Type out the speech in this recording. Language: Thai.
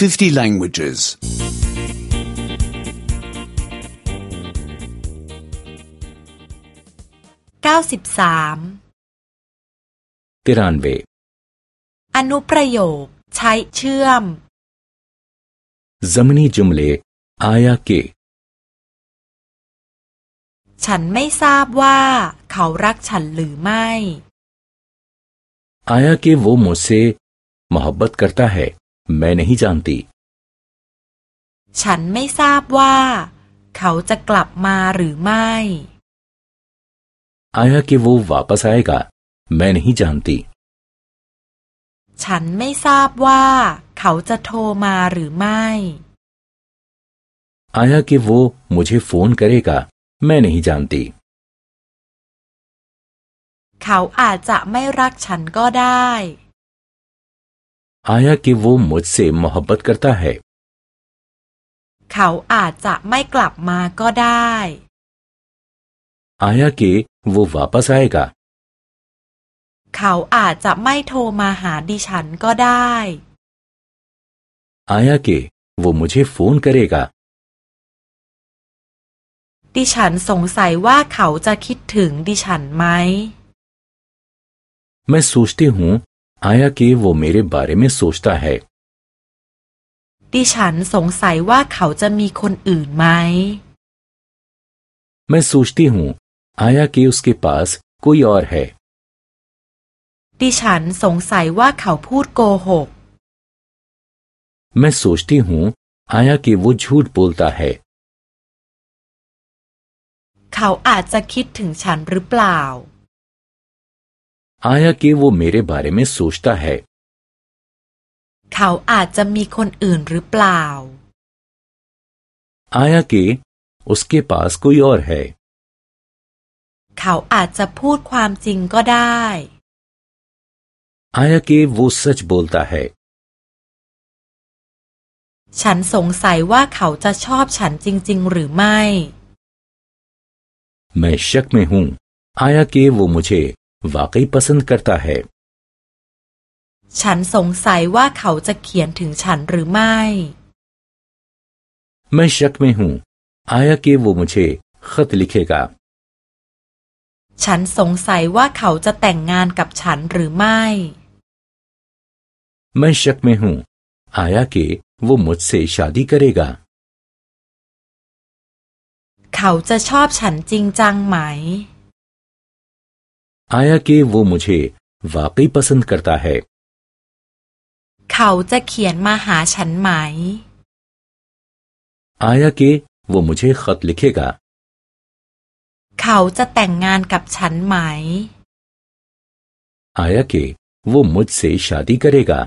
50 languages. 93 तिरानवे อนุประโยค ใช้เชื่อม जमनी जुमले आया के ฉันไม่ทราบว่า เขารักฉันหรือไม่ आया कि वो मुझसे मोहब्बत करता है मैं नहीं जानती ฉันไม่ทราบว่า เขาจะกลับมาหรือไม่ आया कि वो वापस आएगा मैं नहीं जानती ฉันไม่ทราบว่า เขาจะโทรมาหรือไม่ आया कि वो मुझे फोन करेगा मैं नहीं जानती เขาอาจจะไม่รักฉันก็ได้ आया कि वो मुझसे मोहब्बत करता है เขาอาจจะไม่กลับมาก็ได้ आया कि वो वापस आएगा เขาอาจจะไม่โทรมาหาดิฉันก็ได้ आया कि वो मुझे फोन करेगा ดิฉันสงสัยว่าเขาจะคิดถึงดิฉันไหม मैं सोचती हूँ आया कि वो मेरे बारे में सोचता है ดิฉันสงสัยว่าเขาจะมีคนอื่นไหม मैं सोचती हूँ आया कि उसके पास कोई और है ดิฉันสงสัยว่าเขาพูดโกหก मैं सोचती हूँ आया कि वो झूठ बोलता है เขาอาจจะคิดถึงฉันหรือเปล่า आया कि वो मेरे बारे में सोचता है เขาอาจจะมีคนอื่นหรือเปล่า आया कि उसके पास कोई और है เขาอาจจะพูดความจริงก็ได้ आया कि वो सच बोलता है ฉันสงสัยว่าเขาจะชอบฉันจริง ๆ หรือไม่ मैं शक में हूँ आया कि वो मुझे वाकई पसंद करता है ฉันสงสัยว่าเขาจะเขียนถึงฉันหรือไม่ मैं शक में हूँ आया कि वो मुझे खत लिखेगा ฉันสงสัยว่าเขาจะแต่งงานกับฉันหรือไม่ मैं शक में हूँ आया कि वो मुझसे शादी करेगा เขาจะชอบฉันจริงจังไหม आया कि वो मुझे वाकई पसंद करता है เขาจะเขียนมาหาฉันไหม आया कि वो मुझे खत लिखेगा เขาจะแต่งงานกับฉันไหม आया कि वो मुझसे शादी करेगा